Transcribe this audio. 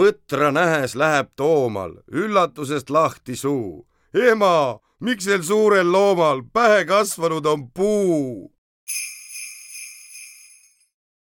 põtra nähes läheb Toomal üllatusest lahti suu. ema, miks sel suurel loomal pähe kasvanud on puu?